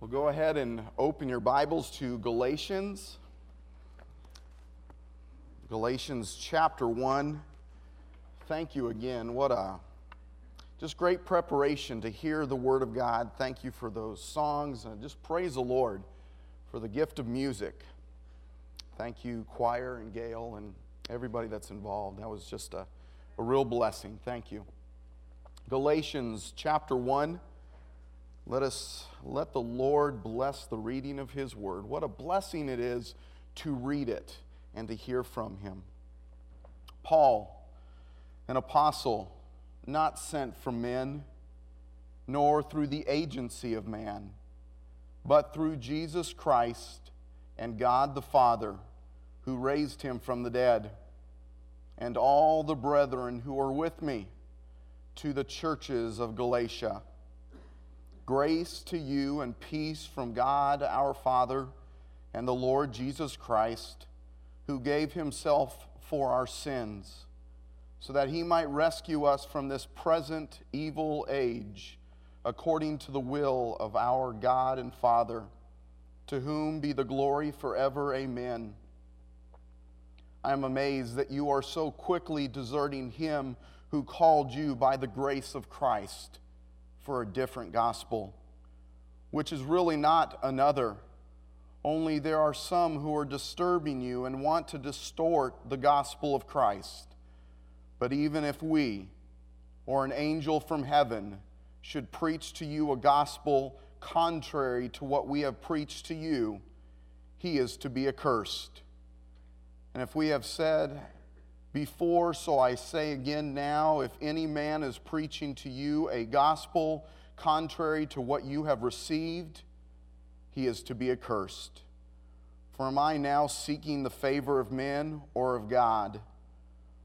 Well, go ahead and open your Bibles to Galatians. Galatians chapter 1. Thank you again. What a just great preparation to hear the Word of God. Thank you for those songs and just praise the Lord for the gift of music. Thank you, choir and Gail and everybody that's involved. That was just a, a real blessing. Thank you. Galatians chapter 1. Let us let the Lord bless the reading of his word. What a blessing it is to read it and to hear from him. Paul, an apostle, not sent from men, nor through the agency of man, but through Jesus Christ and God the Father, who raised him from the dead, and all the brethren who are with me to the churches of Galatia. Grace to you and peace from God our Father and the Lord Jesus Christ, who gave himself for our sins, so that he might rescue us from this present evil age, according to the will of our God and Father, to whom be the glory forever. Amen. I am amazed that you are so quickly deserting him who called you by the grace of Christ for a different gospel, which is really not another. Only there are some who are disturbing you and want to distort the gospel of Christ. But even if we, or an angel from heaven, should preach to you a gospel contrary to what we have preached to you, he is to be accursed. And if we have said, before, so I say again now if any man is preaching to you a gospel contrary to what you have received, he is to be accursed. For am I now seeking the favor of men or of God?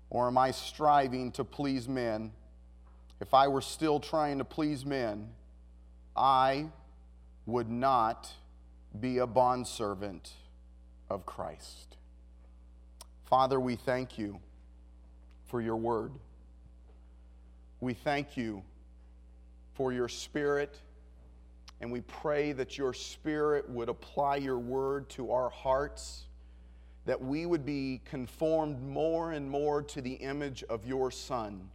Or am I striving to please men? If I were still trying to please men, I would not be a bondservant of Christ. Father, we thank you for your word. We thank you for your spirit, and we pray that your spirit would apply your word to our hearts, that we would be conformed more and more to the image of your Son.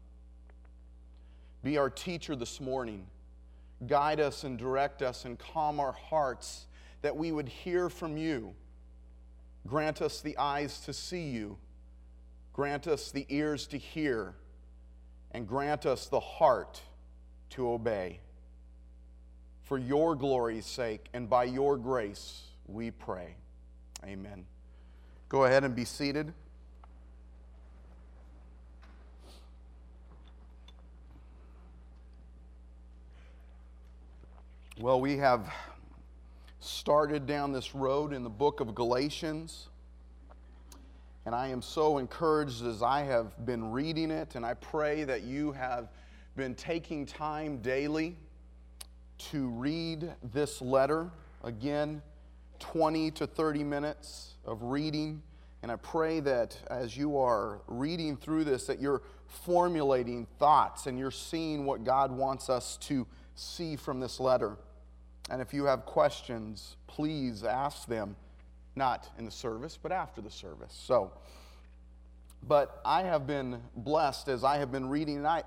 Be our teacher this morning. Guide us and direct us and calm our hearts that we would hear from you. Grant us the eyes to see you Grant us the ears to hear, and grant us the heart to obey. For your glory's sake and by your grace, we pray. Amen. Go ahead and be seated. Well, we have started down this road in the book of Galatians. And I am so encouraged as I have been reading it, and I pray that you have been taking time daily to read this letter. Again, 20 to 30 minutes of reading. And I pray that as you are reading through this, that you're formulating thoughts and you're seeing what God wants us to see from this letter. And if you have questions, please ask them not in the service, but after the service. So, but I have been blessed as I have been reading, and I,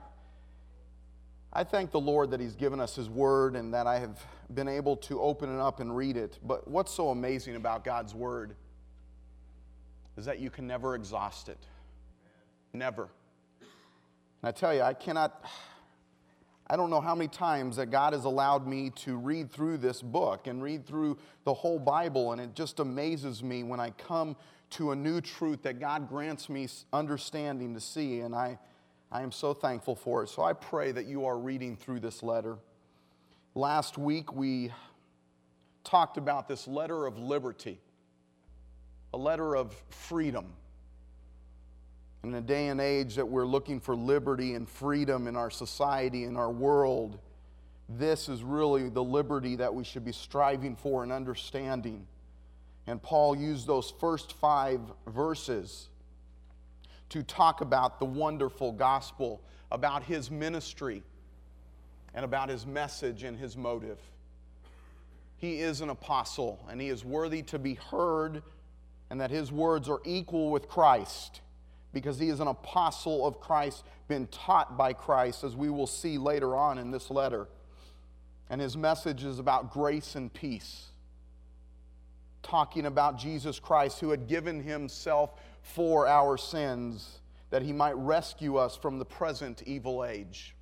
I thank the Lord that He's given us His Word and that I have been able to open it up and read it. But what's so amazing about God's Word is that you can never exhaust it. Never. And I tell you, I cannot. I don't know how many times that God has allowed me to read through this book and read through the whole Bible, and it just amazes me when I come to a new truth that God grants me understanding to see, and I, I am so thankful for it. So I pray that you are reading through this letter. Last week we talked about this letter of liberty, a letter of freedom. In a day and age that we're looking for liberty and freedom in our society, in our world, this is really the liberty that we should be striving for and understanding. And Paul used those first five verses to talk about the wonderful gospel, about his ministry, and about his message and his motive. he is an apostle and he is worthy to be heard, and that his words are equal with Christ because he is an apostle of Christ, been taught by Christ, as we will see later on in this letter. And his message is about grace and peace, talking about Jesus Christ who had given himself for our sins that he might rescue us from the present evil age.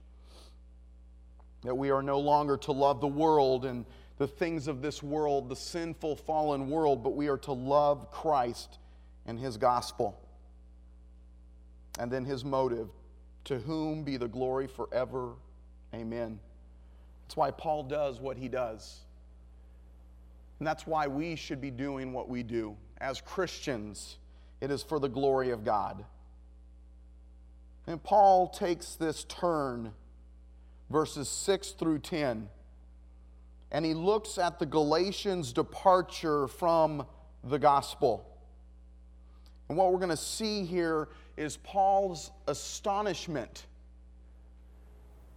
That we are no longer to love the world and the things of this world, the sinful, fallen world, but we are to love Christ and his gospel. And then his motive to whom be the glory forever. Amen. That's why Paul does what he does. And that's why we should be doing what we do. As Christians, it is for the glory of God. And Paul takes this turn, verses 6 through 10, and he looks at the Galatians' departure from the gospel. And what we're going to see here is Paul's astonishment.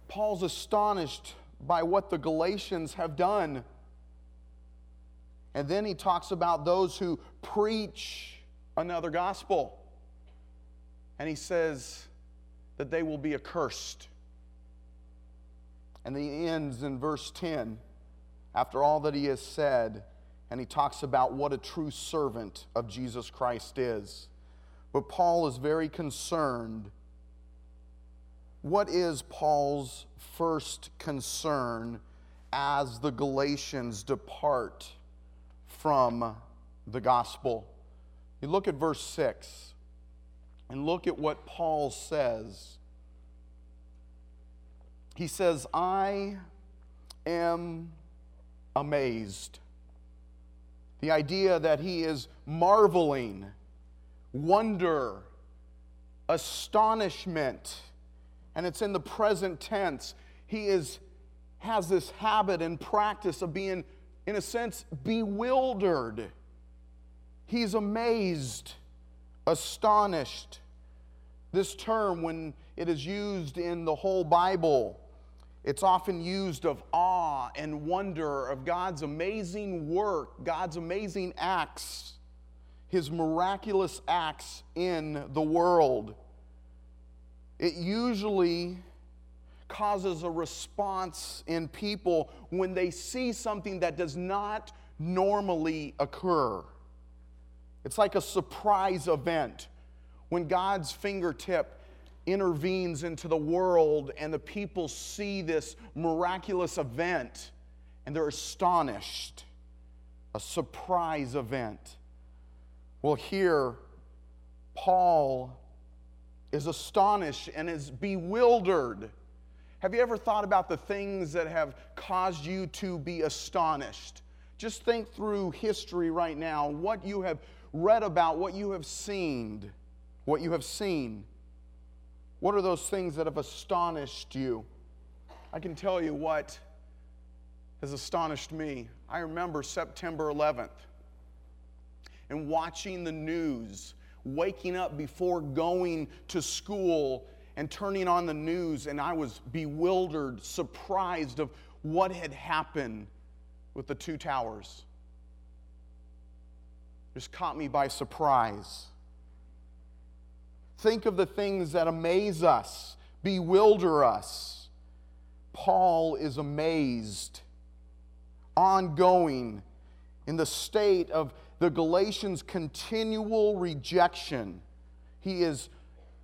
Paul's astonished by what the Galatians have done. And then he talks about those who preach another gospel. And he says that they will be accursed. And he ends in verse 10 after all that he has said, and he talks about what a true servant of Jesus Christ is. But Paul is very concerned. What is Paul's first concern as the Galatians depart from the gospel? You look at verse 6 and look at what Paul says. He says, I am amazed. The idea that he is marveling wonder, astonishment, and it's in the present tense. He is, has this habit and practice of being, in a sense, bewildered. He's amazed, astonished. This term, when it is used in the whole Bible, it's often used of awe and wonder of God's amazing work, God's amazing acts his miraculous acts in the world. It usually causes a response in people when they see something that does not normally occur. It's like a surprise event when God's fingertip intervenes into the world and the people see this miraculous event and they're astonished. A surprise event. Well, here, Paul is astonished and is bewildered. Have you ever thought about the things that have caused you to be astonished? Just think through history right now, what you have read about, what you have seen, what you have seen. What are those things that have astonished you? I can tell you what has astonished me. I remember September 11th and watching the news, waking up before going to school and turning on the news, and I was bewildered, surprised of what had happened with the two towers. Just caught me by surprise. Think of the things that amaze us, bewilder us. Paul is amazed, ongoing, in the state of the Galatians' continual rejection. He is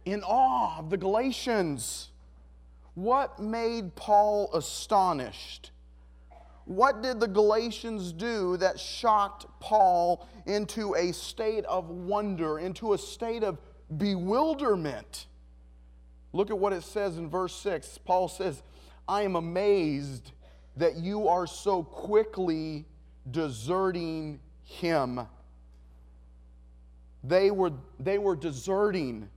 in awe of the Galatians. What made Paul astonished? What did the Galatians do that shocked Paul into a state of wonder, into a state of bewilderment? Look at what it says in verse 6. Paul says, I am amazed that you are so quickly deserting him. They were, they were deserting.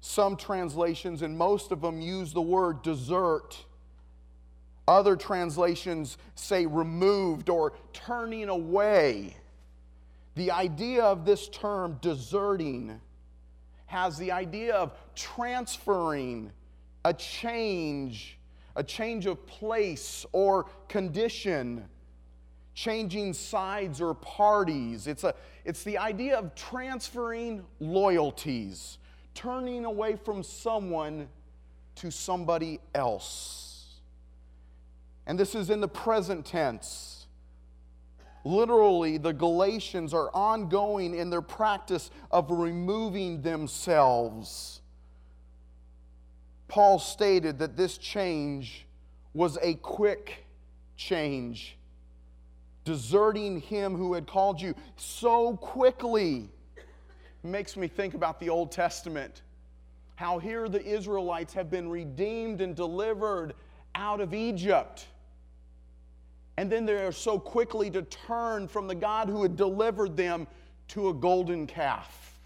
Some translations, and most of them, use the word desert. Other translations say removed or turning away. The idea of this term, deserting, has the idea of transferring a change, a change of place or condition changing sides or parties. It's, a, it's the idea of transferring loyalties, turning away from someone to somebody else. And this is in the present tense. Literally, the Galatians are ongoing in their practice of removing themselves. Paul stated that this change was a quick change, deserting him who had called you so quickly. Makes me think about the Old Testament, how here the Israelites have been redeemed and delivered out of Egypt. And then they are so quickly to turn from the God who had delivered them to a golden calf.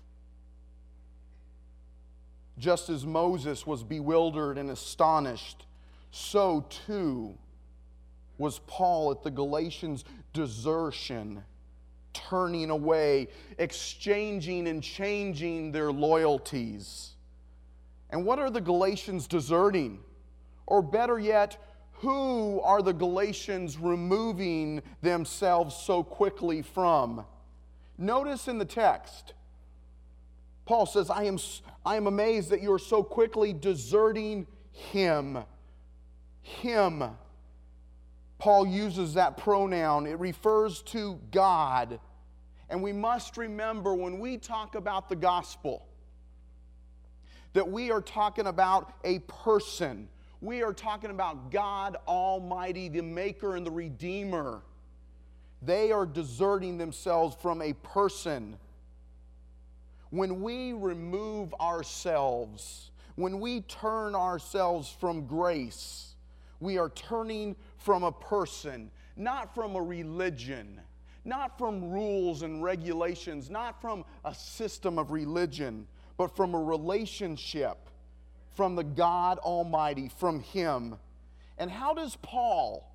Just as Moses was bewildered and astonished, so too was Paul at the Galatians' desertion, turning away, exchanging and changing their loyalties. And what are the Galatians deserting? Or better yet, who are the Galatians removing themselves so quickly from? Notice in the text, Paul says, I am, I am amazed that you are so quickly deserting him. Him. Paul uses that pronoun, it refers to God. And we must remember when we talk about the gospel that we are talking about a person we are talking about God Almighty, the Maker and the Redeemer. They are deserting themselves from a person. When we remove ourselves, when we turn ourselves from grace, we are turning from a person, not from a religion, not from rules and regulations, not from a system of religion, but from a relationship from the God Almighty, from Him. And how does Paul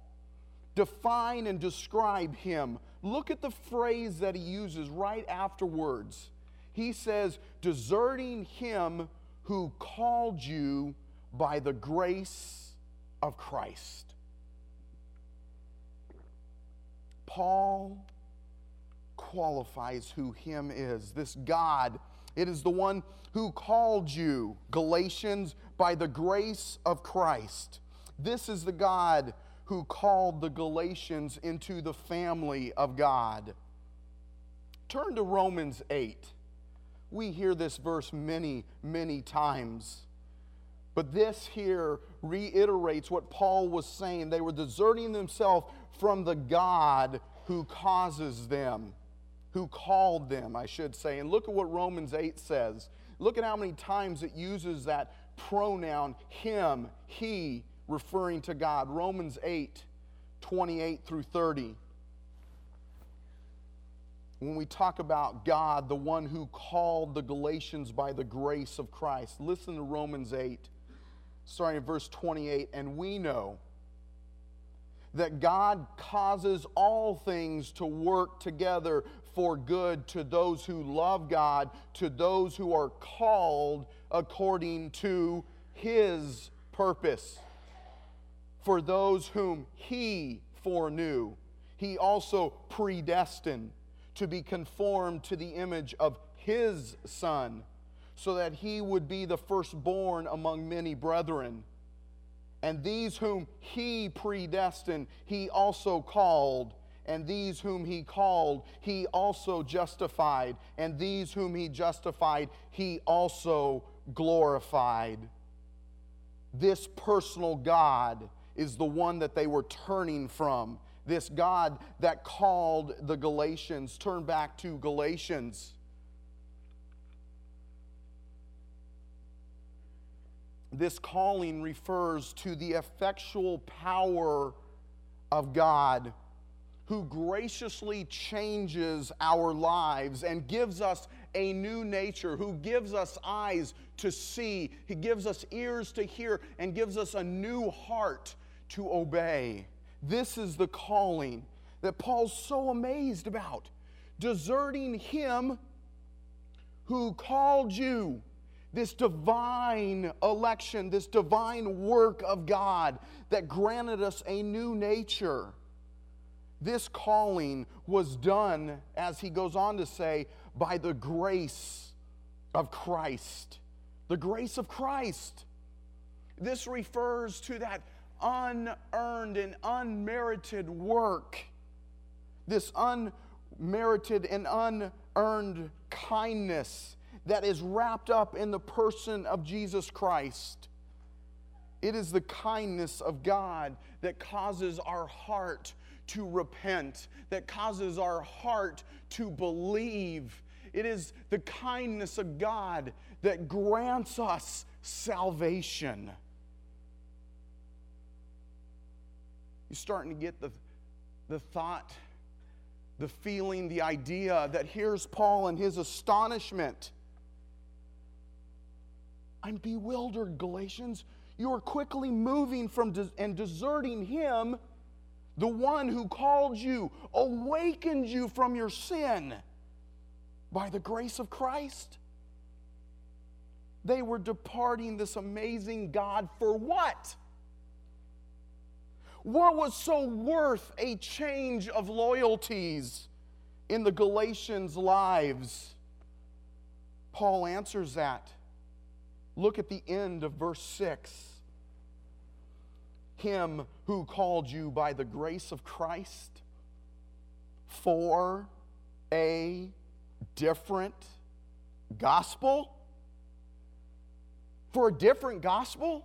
define and describe Him? Look at the phrase that he uses right afterwards. He says, deserting Him who called you by the grace of Christ. Paul qualifies who Him is, this God it is the one who called you, Galatians, by the grace of Christ. This is the God who called the Galatians into the family of God. Turn to Romans 8. We hear this verse many, many times. But this here reiterates what Paul was saying. They were deserting themselves from the God who causes them who called them, I should say. And look at what Romans 8 says. Look at how many times it uses that pronoun him, he, referring to God. Romans 8, 28 through 30. When we talk about God, the one who called the Galatians by the grace of Christ, listen to Romans 8, starting at verse 28. And we know that God causes all things to work together for good to those who love God, to those who are called according to his purpose. For those whom he foreknew, he also predestined to be conformed to the image of his Son, so that he would be the firstborn among many brethren. And these whom he predestined, he also called and these whom he called, he also justified, and these whom he justified, he also glorified. This personal God is the one that they were turning from. This God that called the Galatians, turn back to Galatians. This calling refers to the effectual power of God who graciously changes our lives and gives us a new nature, who gives us eyes to see, He gives us ears to hear, and gives us a new heart to obey. This is the calling that Paul's so amazed about. Deserting Him who called you, this divine election, this divine work of God that granted us a new nature this calling was done, as he goes on to say, by the grace of Christ. The grace of Christ. This refers to that unearned and unmerited work, this unmerited and unearned kindness that is wrapped up in the person of Jesus Christ. It is the kindness of God that causes our heart to repent, that causes our heart to believe. It is the kindness of God that grants us salvation. You're starting to get the, the thought, the feeling, the idea that here's Paul and his astonishment. I'm bewildered, Galatians. You are quickly moving from and deserting him, the one who called you, awakened you from your sin by the grace of Christ. They were departing this amazing God for what? What was so worth a change of loyalties in the Galatians' lives? Paul answers that. Look at the end of verse 6. Him who called you by the grace of Christ for a different gospel? For a different gospel?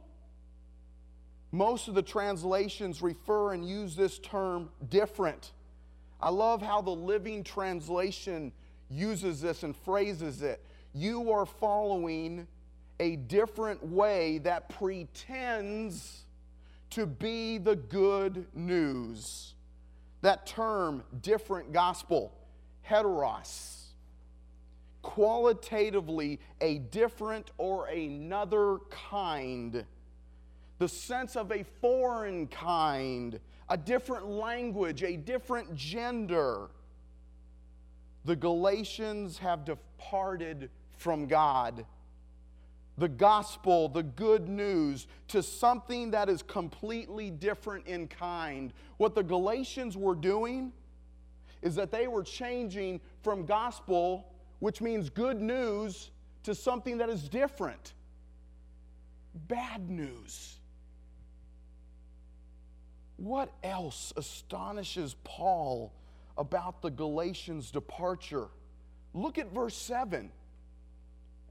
Most of the translations refer and use this term different. I love how the Living Translation uses this and phrases it. You are following a different way that pretends to be the good news. That term, different gospel, heteros, qualitatively a different or another kind, the sense of a foreign kind, a different language, a different gender. The Galatians have departed from God. The gospel, the good news, to something that is completely different in kind. What the Galatians were doing is that they were changing from gospel which means good news, to something that is different bad news. What else astonishes Paul about the Galatians' departure? Look at verse 7.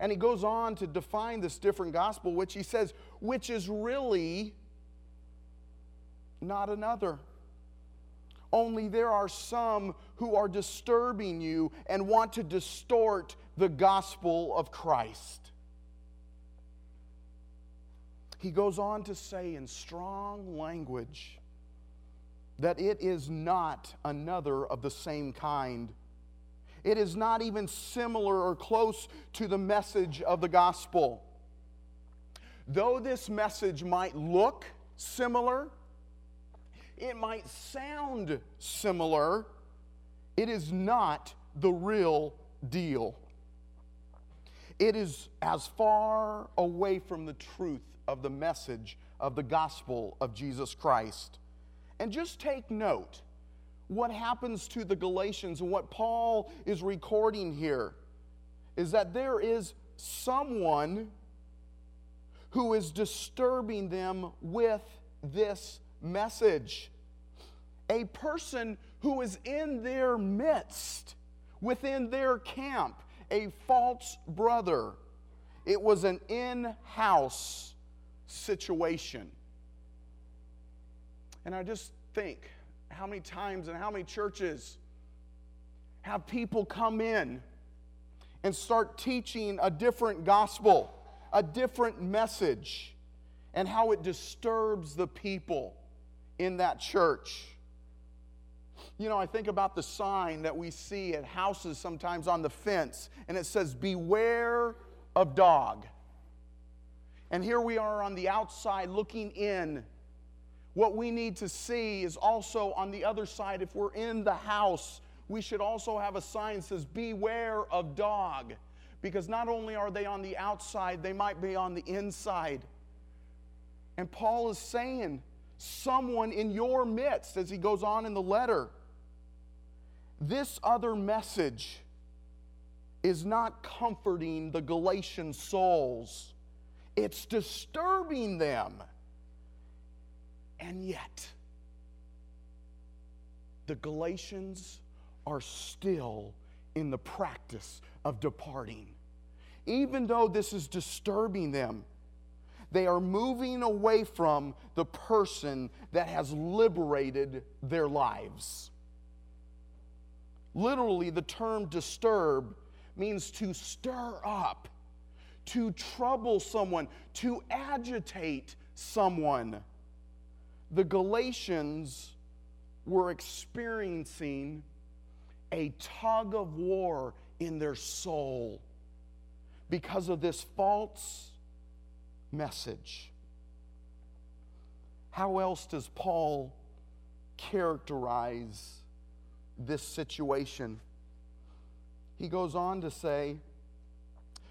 And he goes on to define this different gospel, which he says, which is really not another. Only there are some who are disturbing you and want to distort the gospel of Christ. He goes on to say in strong language that it is not another of the same kind. It is not even similar or close to the message of the gospel. Though this message might look similar, it might sound similar, it is not the real deal. It is as far away from the truth of the message of the gospel of Jesus Christ. And just take note what happens to the Galatians and what Paul is recording here is that there is someone who is disturbing them with this message a person who is in their midst, within their camp, a false brother. It was an in house situation. And I just think how many times and how many churches have people come in and start teaching a different gospel, a different message, and how it disturbs the people in that church. You know, I think about the sign that we see at houses sometimes on the fence, and it says, Beware of dog. And here we are on the outside looking in. What we need to see is also on the other side, if we're in the house, we should also have a sign that says, Beware of dog. Because not only are they on the outside, they might be on the inside. And Paul is saying, Someone in your midst, as he goes on in the letter, this other message is not comforting the Galatian souls, it's disturbing them. And yet, the Galatians are still in the practice of departing. Even though this is disturbing them, they are moving away from the person that has liberated their lives. Literally, the term disturb means to stir up, to trouble someone, to agitate someone. The Galatians were experiencing a tug of war in their soul because of this false message. How else does Paul characterize this situation? He goes on to say,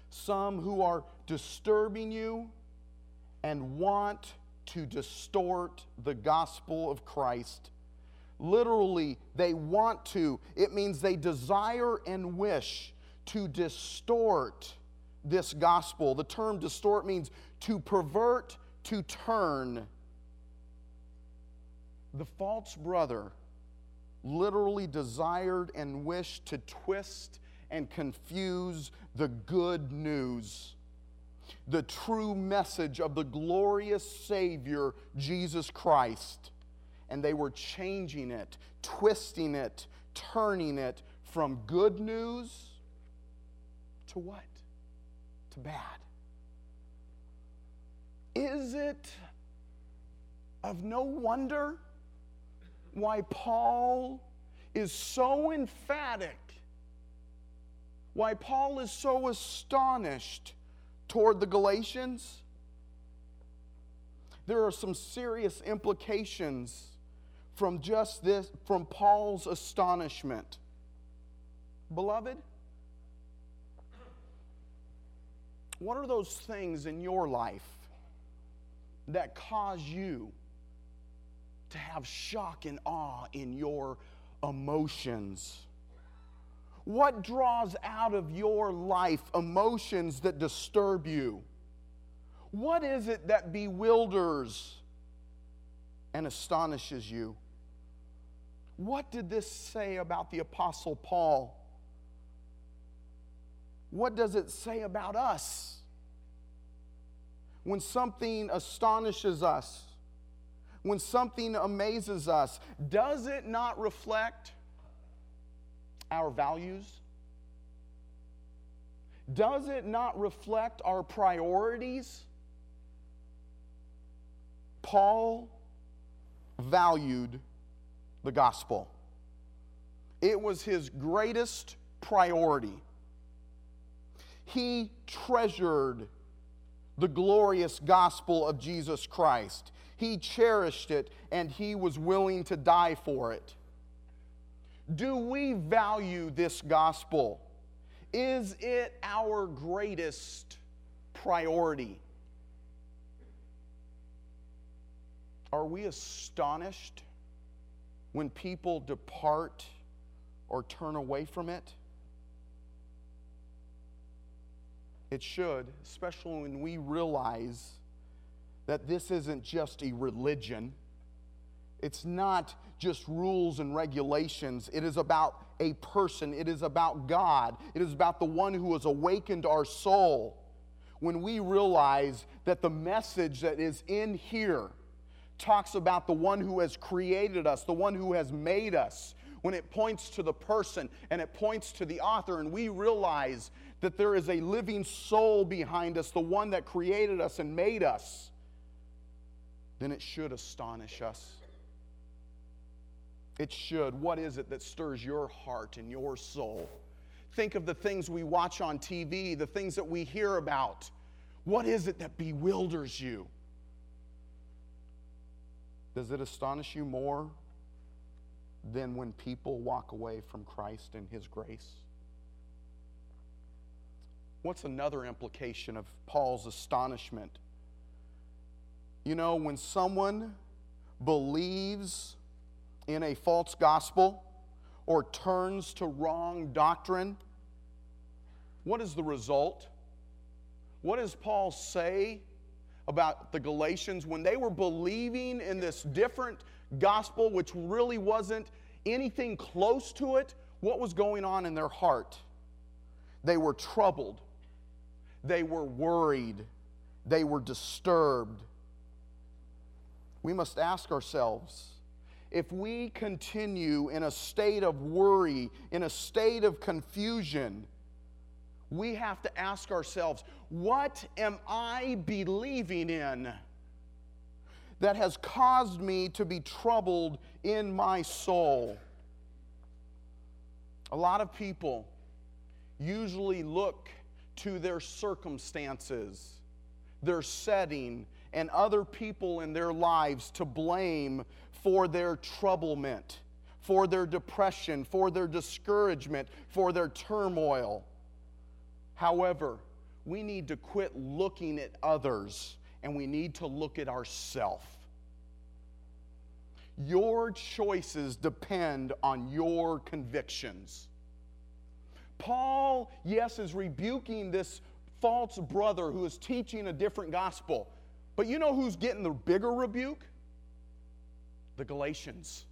Some who are disturbing you and want to distort the gospel of Christ. Literally, they want to. It means they desire and wish to distort this gospel. The term distort means to pervert, to turn. The false brother literally desired and wished to twist and confuse the good news, the true message of the glorious Savior, Jesus Christ. And they were changing it, twisting it, turning it from good news to what? To bad. Is it of no wonder why Paul is so emphatic, why Paul is so astonished toward the Galatians? There are some serious implications from just this, from Paul's astonishment. Beloved, what are those things in your life that cause you to have shock and awe in your emotions? What draws out of your life emotions that disturb you? What is it that bewilders and astonishes you? What did this say about the Apostle Paul? What does it say about us? When something astonishes us, when something amazes us, does it not reflect our values? Does it not reflect our priorities? Paul valued the gospel, it was his greatest priority. He treasured the glorious gospel of Jesus Christ. He cherished it and he was willing to die for it. Do we value this gospel? Is it our greatest priority? Are we astonished when people depart or turn away from it? It should, especially when we realize that this isn't just a religion. It's not just rules and regulations. It is about a person. It is about God. It is about the one who has awakened our soul. When we realize that the message that is in here talks about the one who has created us, the one who has made us, when it points to the person and it points to the author, and we realize that there is a living soul behind us, the one that created us and made us, then it should astonish us. It should. What is it that stirs your heart and your soul? Think of the things we watch on TV, the things that we hear about. What is it that bewilders you? Does it astonish you more than when people walk away from Christ and His grace? What's another implication of Paul's astonishment? You know, when someone believes in a false gospel or turns to wrong doctrine, what is the result? What does Paul say about the Galatians when they were believing in this different gospel, which really wasn't anything close to it? What was going on in their heart? They were troubled, they were worried, they were disturbed. We must ask ourselves if we continue in a state of worry, in a state of confusion, we have to ask ourselves, what am I believing in that has caused me to be troubled in my soul? A lot of people usually look to their circumstances, their setting, and other people in their lives to blame for their troublement, for their depression, for their discouragement, for their turmoil. However, we need to quit looking at others and we need to look at ourselves. Your choices depend on your convictions. Paul, yes, is rebuking this false brother who is teaching a different gospel. But you know who's getting the bigger rebuke? The Galatians.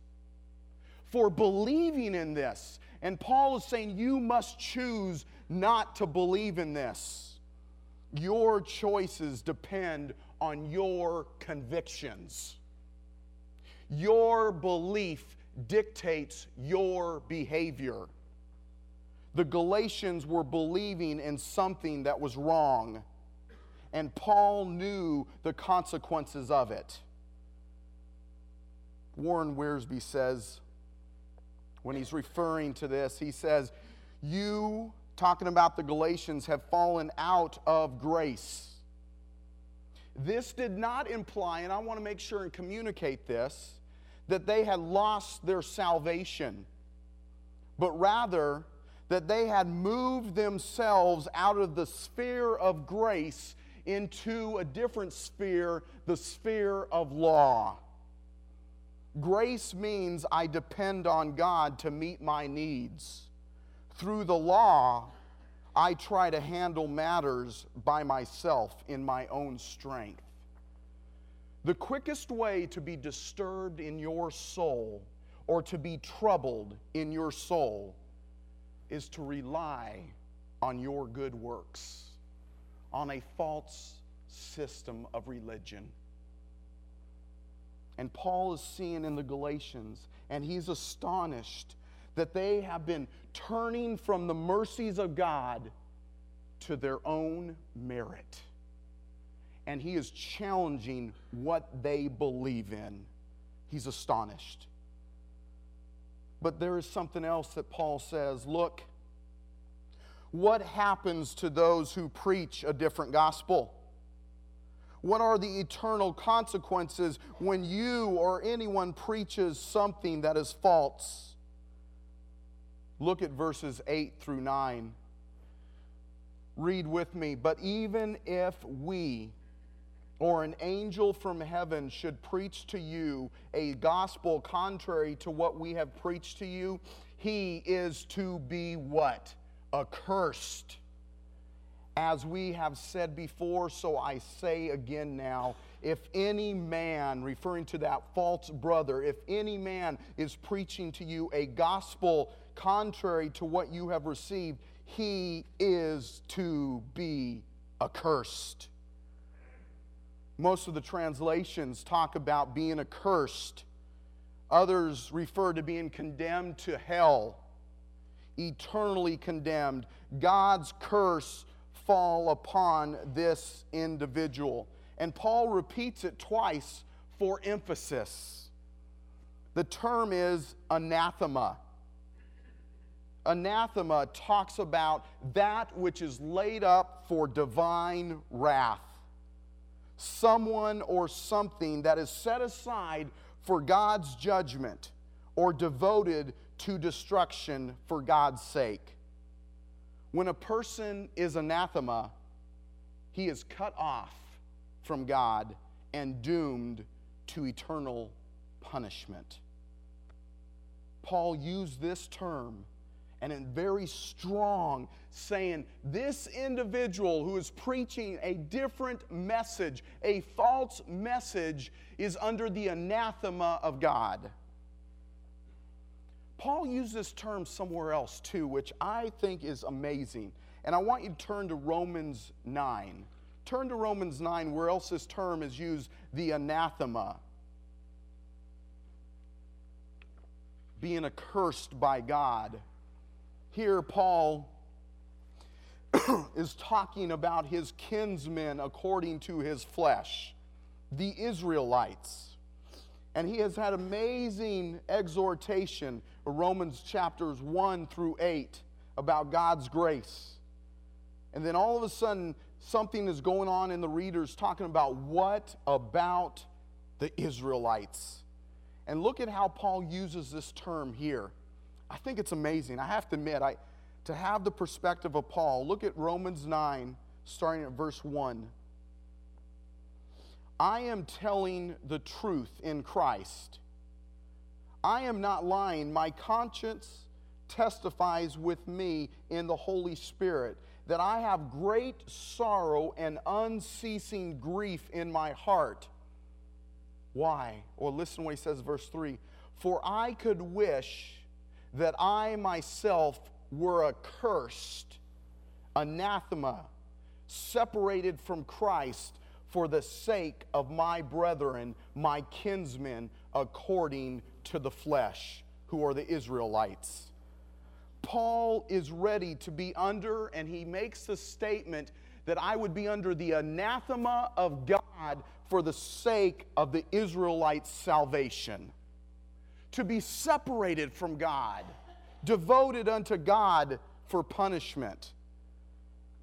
For believing in this. And Paul is saying, You must choose not to believe in this. Your choices depend on your convictions. Your belief dictates your behavior. The Galatians were believing in something that was wrong, and Paul knew the consequences of it. Warren Wiersbe says, when he's referring to this, he says, You, talking about the Galatians, have fallen out of grace. This did not imply, and I want to make sure and communicate this, that they had lost their salvation, but rather that they had moved themselves out of the sphere of grace into a different sphere, the sphere of law. Grace means I depend on God to meet my needs. Through the law, I try to handle matters by myself in my own strength. The quickest way to be disturbed in your soul or to be troubled in your soul is to rely on your good works, on a false system of religion. And Paul is seeing in the Galatians, and he's astonished that they have been turning from the mercies of God to their own merit. And he is challenging what they believe in. He's astonished. But there is something else that Paul says look, what happens to those who preach a different gospel? What are the eternal consequences when you or anyone preaches something that is false? Look at verses 8 through 9. Read with me. But even if we, or an angel from heaven should preach to you a gospel contrary to what we have preached to you, he is to be what? Accursed. As we have said before, so I say again now if any man, referring to that false brother, if any man is preaching to you a gospel contrary to what you have received, he is to be accursed. Most of the translations talk about being accursed. Others refer to being condemned to hell, eternally condemned. God's curse fall upon this individual. And Paul repeats it twice for emphasis. The term is anathema. Anathema talks about that which is laid up for divine wrath someone or something that is set aside for God's judgment or devoted to destruction for God's sake. When a person is anathema, he is cut off from God and doomed to eternal punishment. Paul used this term and in very strong, saying, This individual who is preaching a different message, a false message, is under the anathema of God. Paul used this term somewhere else too, which I think is amazing. And I want you to turn to Romans 9. Turn to Romans 9, where else this term is used, the anathema. Being accursed by God. Here, Paul is talking about his kinsmen according to his flesh, the Israelites. And he has had amazing exhortation, Romans chapters 1 through 8, about God's grace. And then all of a sudden, something is going on in the readers talking about what about the Israelites? And look at how Paul uses this term here. I think it's amazing. I have to admit, I, to have the perspective of Paul, look at Romans 9, starting at verse 1. I am telling the truth in Christ. I am not lying. My conscience testifies with me in the Holy Spirit that I have great sorrow and unceasing grief in my heart. Why? Well, listen what he says, verse 3 For I could wish that I myself were accursed, anathema, separated from Christ for the sake of my brethren, my kinsmen, according to the flesh, who are the Israelites. Paul is ready to be under, and he makes the statement that I would be under the anathema of God for the sake of the Israelites' salvation to be separated from God, devoted unto God for punishment.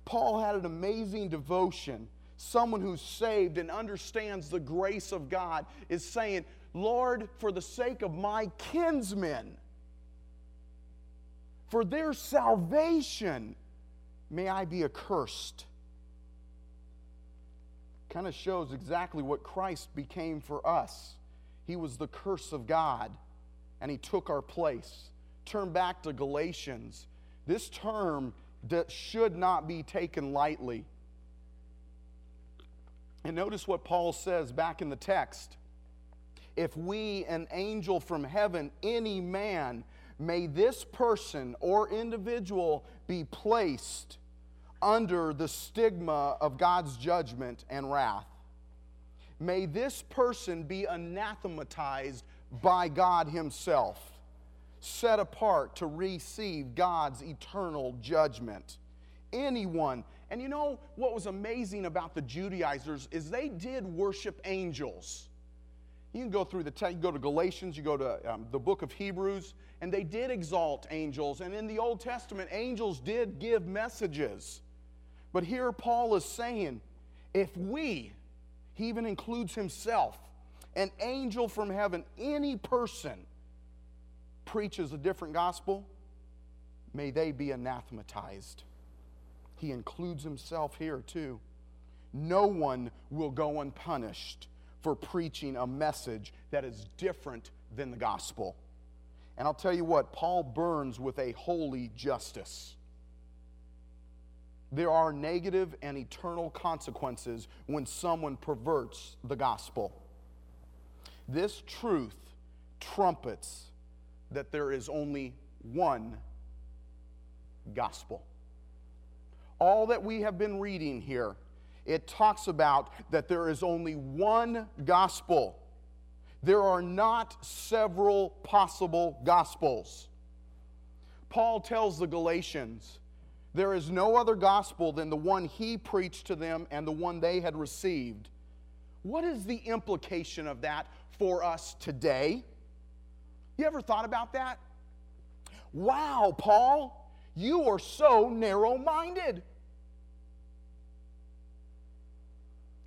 Paul had an amazing devotion. Someone who's saved and understands the grace of God is saying, Lord, for the sake of my kinsmen, for their salvation, may I be accursed. Kind of shows exactly what Christ became for us. He was the curse of God and he took our place. Turn back to Galatians. This term should not be taken lightly. And notice what Paul says back in the text. If we, an angel from heaven, any man, may this person or individual be placed under the stigma of God's judgment and wrath. May this person be anathematized by God Himself, set apart to receive God's eternal judgment. Anyone, and you know what was amazing about the Judaizers is they did worship angels. You can go through the you go to Galatians, you go to um, the book of Hebrews, and they did exalt angels. And in the Old Testament, angels did give messages. But here Paul is saying, if we, he even includes himself, an angel from heaven, any person preaches a different gospel, may they be anathematized. He includes himself here too. No one will go unpunished for preaching a message that is different than the gospel. And I'll tell you what, Paul burns with a holy justice. There are negative and eternal consequences when someone perverts the gospel. This truth trumpets that there is only one gospel. All that we have been reading here, it talks about that there is only one gospel. There are not several possible gospels. Paul tells the Galatians, there is no other gospel than the one he preached to them and the one they had received. What is the implication of that for us today? You ever thought about that? Wow, Paul, you are so narrow minded.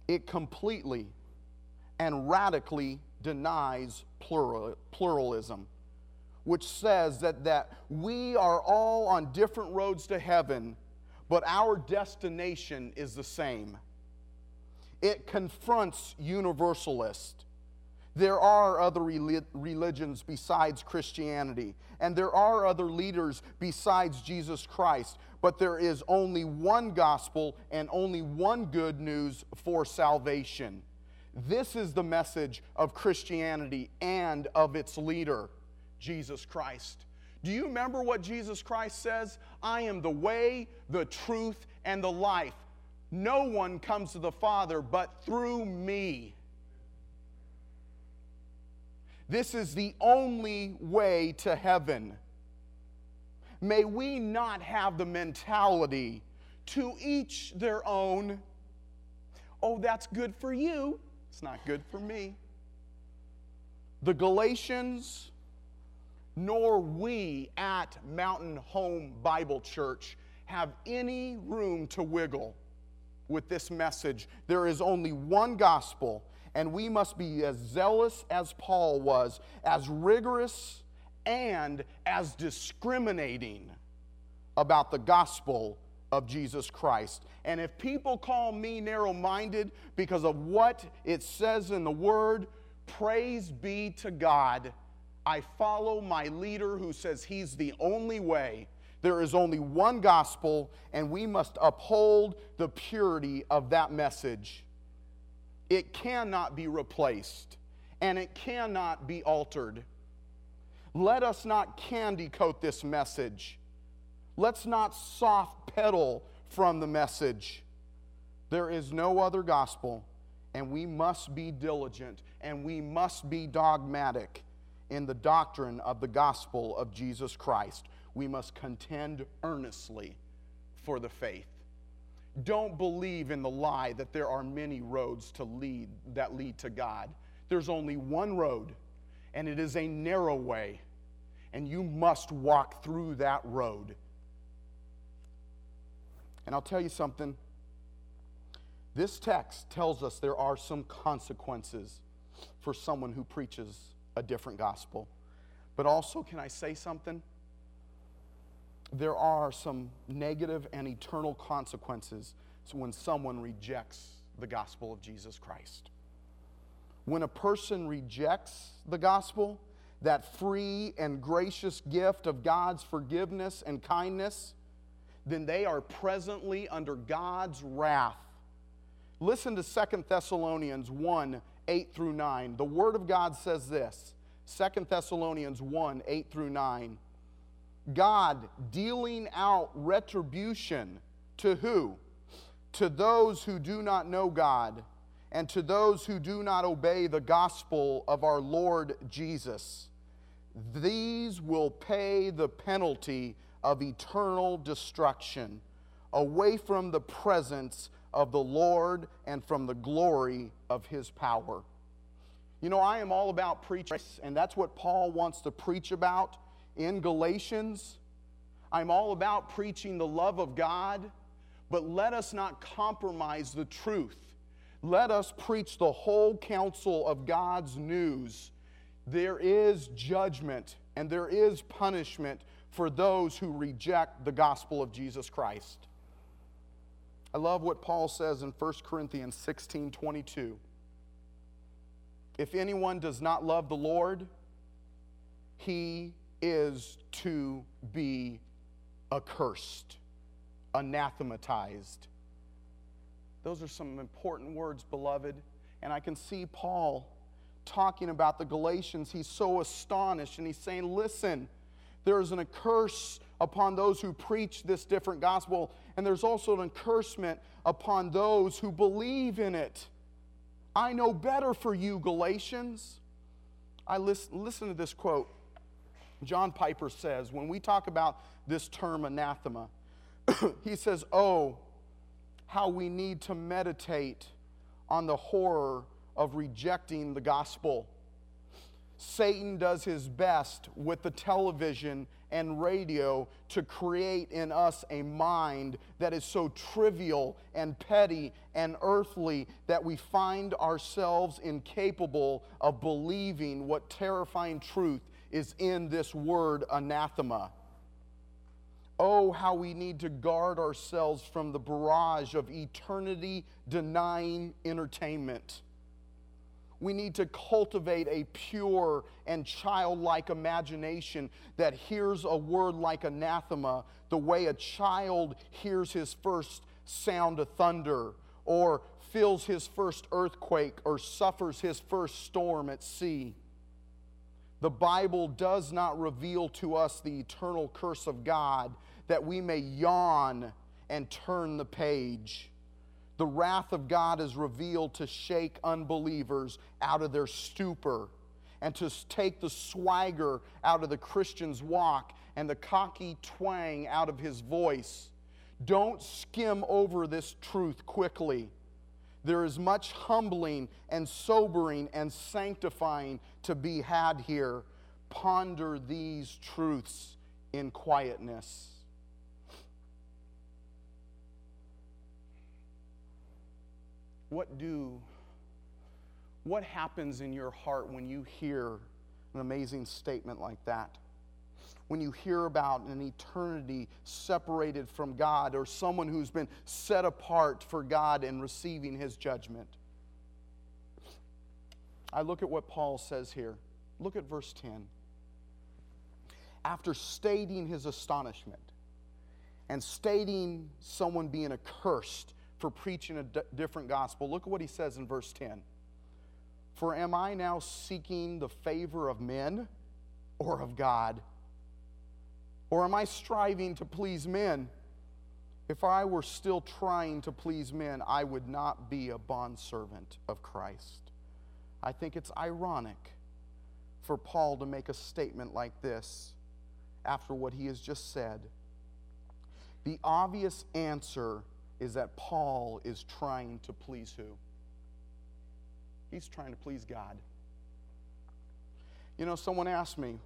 It completely and radically denies plural, pluralism, which says that, that we are all on different roads to heaven, but our destination is the same. It confronts universalists There are other religions besides Christianity, and there are other leaders besides Jesus Christ, but there is only one gospel and only one good news for salvation. This is the message of Christianity and of its leader, Jesus Christ. Do you remember what Jesus Christ says? I am the way, the truth, and the life. No one comes to the Father but through me. This is the only way to heaven. May we not have the mentality to each their own. Oh, that's good for you. It's not good for me. The Galatians, nor we at Mountain Home Bible Church have any room to wiggle with this message. There is only one gospel, and we must be as zealous as Paul was, as rigorous and as discriminating about the gospel of Jesus Christ. And if people call me narrow minded because of what it says in the Word, praise be to God. I follow my leader who says he's the only way. There is only one gospel, and we must uphold the purity of that message. It cannot be replaced, and it cannot be altered. Let us not candy coat this message. Let's not soft pedal from the message. There is no other gospel, and we must be diligent and we must be dogmatic in the doctrine of the gospel of Jesus Christ. We must contend earnestly for the faith. Don't believe in the lie that there are many roads to lead that lead to God. There's only one road, and it is a narrow way, and you must walk through that road. And I'll tell you something. This text tells us there are some consequences for someone who preaches a different gospel. But also, can I say something? There are some negative and eternal consequences when someone rejects the gospel of Jesus Christ. When a person rejects the gospel, that free and gracious gift of God's forgiveness and kindness, then they are presently under God's wrath. Listen to Second Thessalonians 1 8 through 9. The Word of God says this Second Thessalonians 1 8 through 9. God dealing out retribution to who? To those who do not know God and to those who do not obey the gospel of our Lord Jesus. These will pay the penalty of eternal destruction, away from the presence of the Lord and from the glory of his power. You know, I am all about preaching, and that's what Paul wants to preach about in Galatians. I'm all about preaching the love of God, but let us not compromise the truth. Let us preach the whole counsel of God's news. There is judgment and there is punishment for those who reject the gospel of Jesus Christ. I love what Paul says in 1 Corinthians 16 22. If anyone does not love the Lord, he is to be accursed, anathematized. Those are some important words, beloved. And I can see Paul talking about the Galatians. He's so astonished and he's saying, Listen, there is an curse upon those who preach this different gospel, and there's also an encouragement upon those who believe in it. I know better for you, Galatians. I listen, listen to this quote. John Piper says, when we talk about this term anathema, he says, Oh, how we need to meditate on the horror of rejecting the gospel Satan does his best with the television and radio to create in us a mind that is so trivial and petty and earthly that we find ourselves incapable of believing what terrifying truth is in this word anathema. Oh, how we need to guard ourselves from the barrage of eternity denying entertainment we need to cultivate a pure and childlike imagination that hears a word like anathema the way a child hears his first sound of thunder or feels his first earthquake or suffers his first storm at sea. The Bible does not reveal to us the eternal curse of God that we may yawn and turn the page. The wrath of God is revealed to shake unbelievers out of their stupor and to take the swagger out of the Christian's walk and the cocky twang out of his voice. Don't skim over this truth quickly. There is much humbling and sobering and sanctifying to be had here. Ponder these truths in quietness. What do what happens in your heart when you hear an amazing statement like that? When you hear about an eternity separated from God or someone who's been set apart for God and receiving his judgment. I look at what Paul says here. Look at verse 10. After stating his astonishment and stating someone being accursed for preaching a different gospel. Look at what he says in verse 10. For am I now seeking the favor of men or of God? Or am I striving to please men? If I were still trying to please men, I would not be a bondservant of Christ. I think it's ironic for Paul to make a statement like this after what he has just said. The obvious answer is that Paul is trying to please who? He's trying to please God. You know, someone asked me,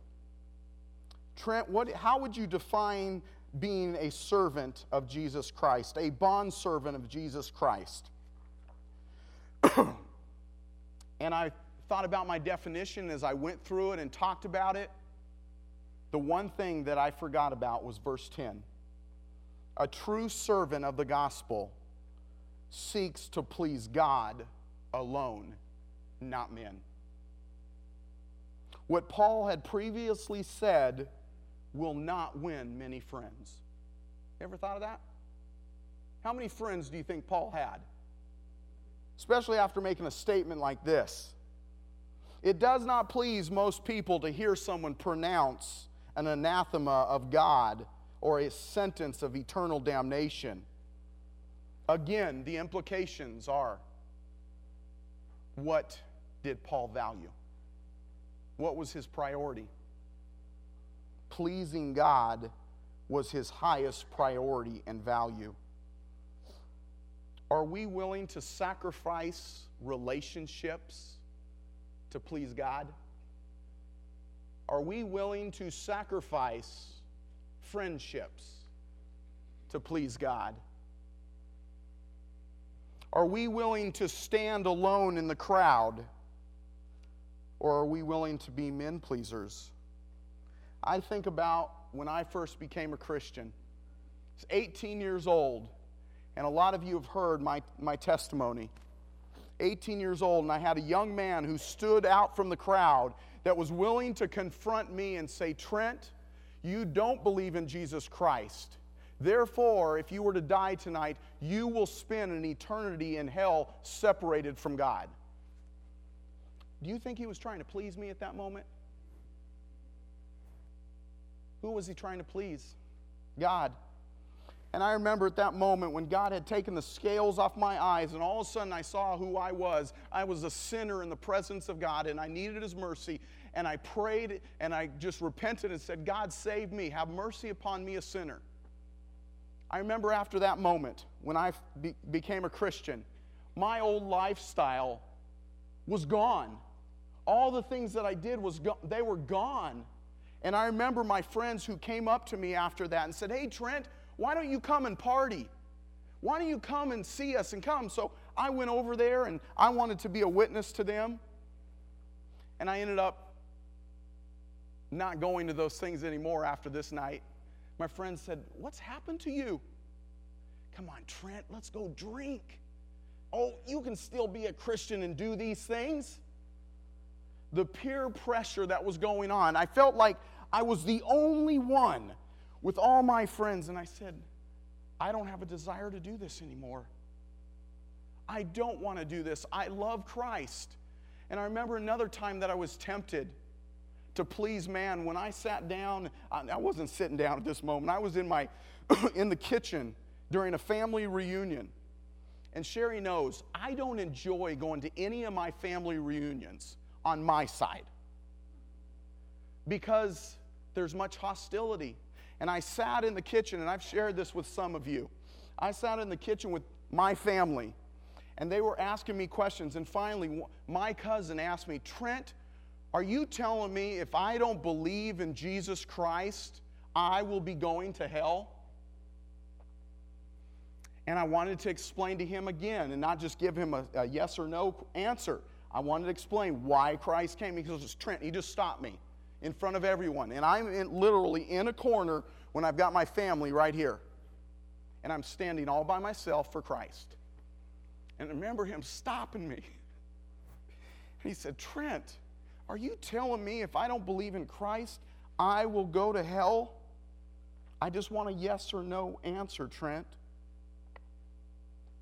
Trent, what, how would you define being a servant of Jesus Christ, a bond servant of Jesus Christ? and I thought about my definition as I went through it and talked about it. The one thing that I forgot about was verse 10 a true servant of the gospel seeks to please God alone, not men. What Paul had previously said will not win many friends. Ever thought of that? How many friends do you think Paul had? Especially after making a statement like this. It does not please most people to hear someone pronounce an anathema of God or a sentence of eternal damnation. Again, the implications are what did Paul value? What was his priority? Pleasing God was his highest priority and value. Are we willing to sacrifice relationships to please God? Are we willing to sacrifice friendships to please God? Are we willing to stand alone in the crowd? Or are we willing to be men pleasers? I think about when I first became a Christian. I was 18 years old, and a lot of you have heard my, my testimony. 18 years old, and I had a young man who stood out from the crowd that was willing to confront me and say, Trent, you don't believe in Jesus Christ. Therefore, if you were to die tonight, you will spend an eternity in hell separated from God. Do you think he was trying to please me at that moment? Who was he trying to please? God. And I remember at that moment when God had taken the scales off my eyes, and all of a sudden I saw who I was. I was a sinner in the presence of God, and I needed His mercy and I prayed and I just repented and said, God, save me. Have mercy upon me, a sinner. I remember after that moment when I be- became a Christian, my old lifestyle was gone. All the things that I did was go- they were gone. And I remember my friends who came up to me after that and said, "Hey Trent, why don't you come and party? Why don't you come and see us and come?" So I went over there and I wanted to be a witness to them. And I ended up not going to those things anymore after this night. My friend said, What's happened to you? Come on, Trent, let's go drink. Oh, you can still be a Christian and do these things? the peer pressure that was going on. I felt like I was the only one with all my friends. And I said, I don't have a desire to do this anymore. I don't want to do this. I love Christ. And I remember another time that I was tempted to please man when I sat down. I wasn't sitting down at this moment. I was in my in the kitchen during a family reunion. And Sherry knows I don't enjoy going to any of my family reunions on my side because there's much hostility. And I sat in the kitchen, and I've shared this with some of you. I sat in the kitchen with my family, and they were asking me questions. And finally, my cousin asked me, Trent, are you telling me if I don't believe in Jesus Christ, I will be going to hell? And I wanted to explain to him again and not just give him a, a yes or no answer. I wanted to explain why Christ came. Goes, Trent, he just stopped me in front of everyone. And I'm in, literally in a corner when I've got my family right here. And I'm standing all by myself for Christ. And I remember him stopping me. And he said, Trent, are you telling me if I don't believe in Christ, I will go to hell? I just want a yes or no answer, Trent.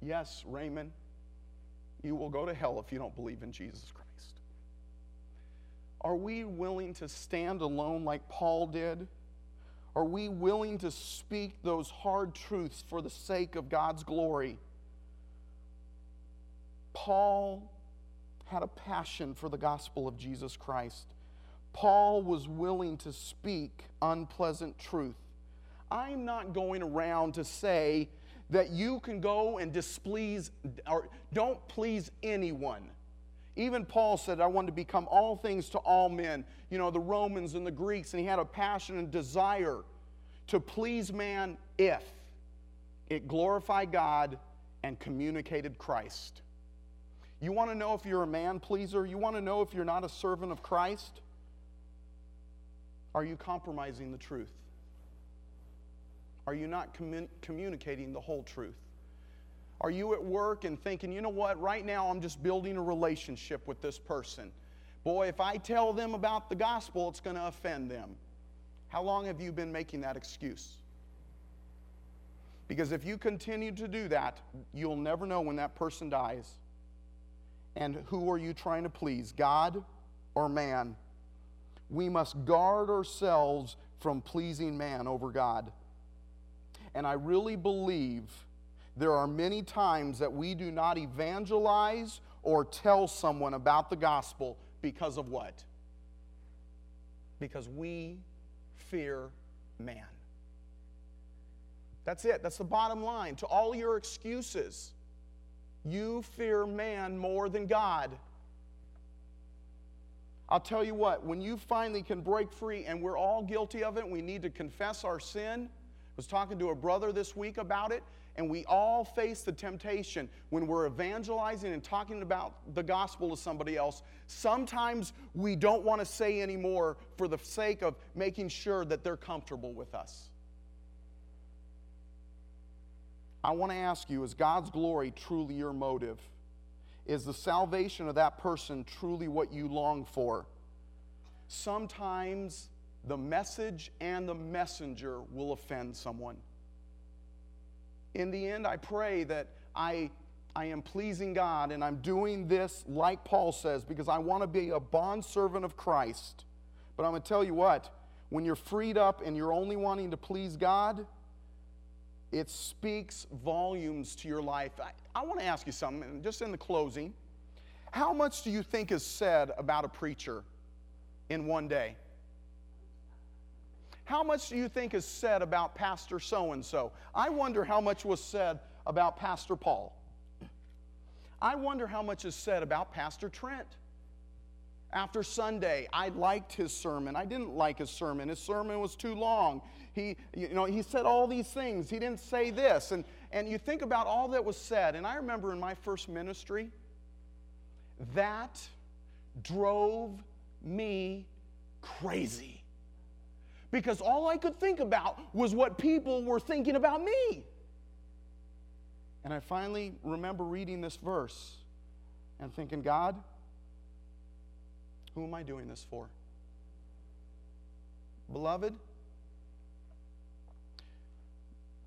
Yes, Raymond, you will go to hell if you don't believe in Jesus Christ. Are we willing to stand alone like Paul did? Are we willing to speak those hard truths for the sake of God's glory? Paul had a passion for the gospel of Jesus Christ. Paul was willing to speak unpleasant truth. I'm not going around to say that you can go and displease or don't please anyone. Even Paul said, I want to become all things to all men, you know, the Romans and the Greeks, and he had a passion and desire to please man if it glorified God and communicated Christ. You want to know if you're a man pleaser? You want to know if you're not a servant of Christ? Are you compromising the truth? Are you not commun- communicating the whole truth? Are you at work and thinking, you know what, right now I'm just building a relationship with this person? Boy, if I tell them about the gospel, it's going to offend them. How long have you been making that excuse? Because if you continue to do that, you'll never know when that person dies. And who are you trying to please, God or man? We must guard ourselves from pleasing man over God. And I really believe there are many times that we do not evangelize or tell someone about the gospel because of what? Because we fear man. That's it. That's the bottom line. To all your excuses, you fear man more than God. I'll tell you what, when you finally can break free, and we're all guilty of it, we need to confess our sin I was talking to a brother this week about it, and we all face the temptation when we're evangelizing and talking about the gospel to somebody else. Sometimes we don't want to say anymore for the sake of making sure that they're comfortable with us. I want to ask you is God's glory truly your motive? Is the salvation of that person truly what you long for? Sometimes the message and the messenger will offend someone. In the end, I pray that I, I am pleasing God and I'm doing this like Paul says because I want to be a bondservant of Christ. But I'm going to tell you what, when you're freed up and you're only wanting to please God, it speaks volumes to your life. I, I want to ask you something, just in the closing. How much do you think is said about a preacher in one day? How much do you think is said about Pastor so and so? I wonder how much was said about Pastor Paul. I wonder how much is said about Pastor Trent. After Sunday, I liked his sermon. I didn't like his sermon. His sermon was too long. He, you know, he said all these things. He didn't say this. And, and you think about all that was said. And I remember in my first ministry, that drove me crazy because all I could think about was what people were thinking about me. And I finally remember reading this verse and thinking, God, Who am I doing this for? Beloved,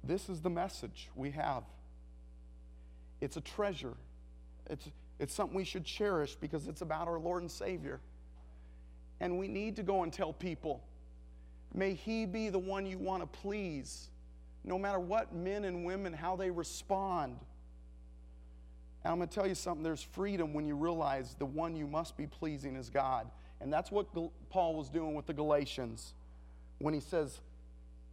this is the message we have. It's a treasure. It's, it's something we should cherish because it's about our Lord and Savior. And we need to go and tell people, may He be the one you want to please, no matter what men and women, how they respond. And I'm going to tell you something there's freedom when you realize the one you must be pleasing is God. And that's what Paul was doing with the Galatians when he says,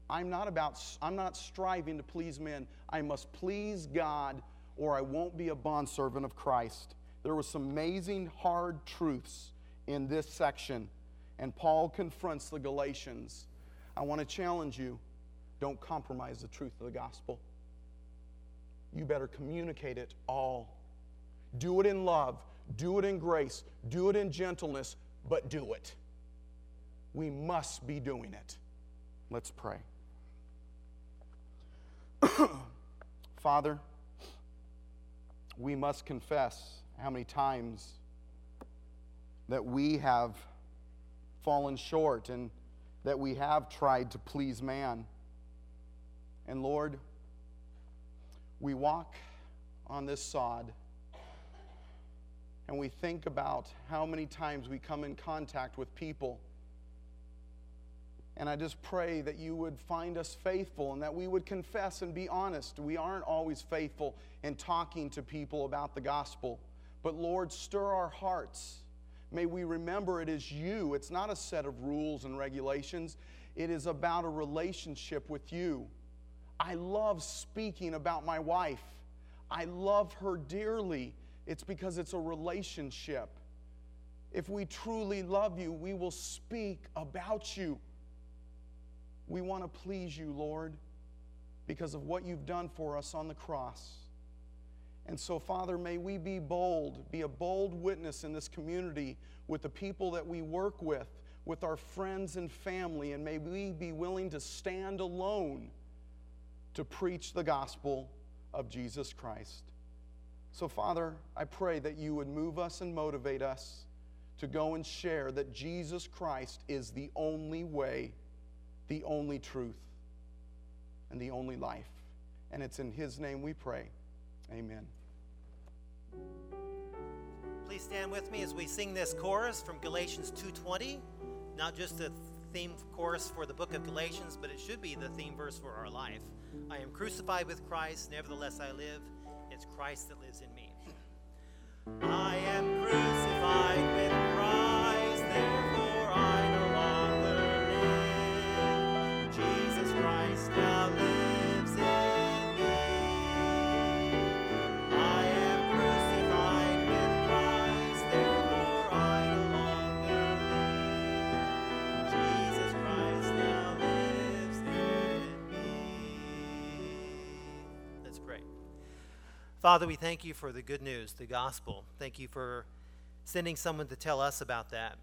I'm not about I'm not striving to please men. I must please God or I won't be a bondservant of Christ. There were some amazing hard truths in this section, and Paul confronts the Galatians. I want to challenge you don't compromise the truth of the gospel. You better communicate it all. Do it in love, do it in grace, do it in gentleness, but do it. We must be doing it. Let's pray. Father, we must confess how many times that we have fallen short and that we have tried to please man. And Lord, we walk on this sod and we think about how many times we come in contact with people. And I just pray that you would find us faithful and that we would confess and be honest. We aren't always faithful in talking to people about the gospel. But Lord, stir our hearts. May we remember it is you. It's not a set of rules and regulations, it is about a relationship with you. I love speaking about my wife, I love her dearly. It's because it's a relationship. If we truly love you, we will speak about you. We want to please you, Lord, because of what you've done for us on the cross. And so, Father, may we be bold, be a bold witness in this community with the people that we work with, with our friends and family, and may we be willing to stand alone to preach the gospel of Jesus Christ. So, Father, I pray that you would move us and motivate us to go and share that Jesus Christ is the only way, the only truth, and the only life. And it's in His name we pray. Amen. Please stand with me as we sing this chorus from Galatians 2:20, not just the theme chorus for the book of Galatians, but it should be the theme verse for our life. I am crucified with Christ, nevertheless I live it's Christ that lives in me. I Father, we thank you for the good news, the gospel. Thank you for sending someone to tell us about that.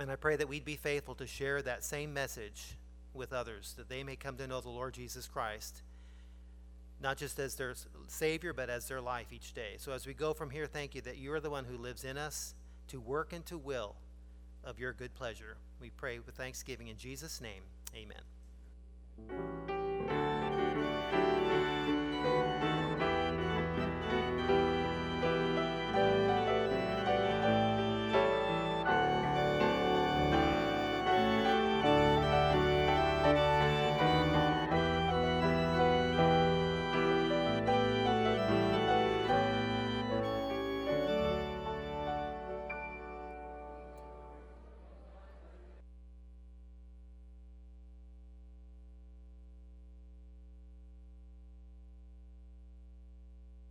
And I pray that we'd be faithful to share that same message with others, that they may come to know the Lord Jesus Christ, not just as their Savior, but as their life each day. So as we go from here, thank you that you are the one who lives in us to work and to will of your good pleasure. We pray with thanksgiving in Jesus' name. Amen.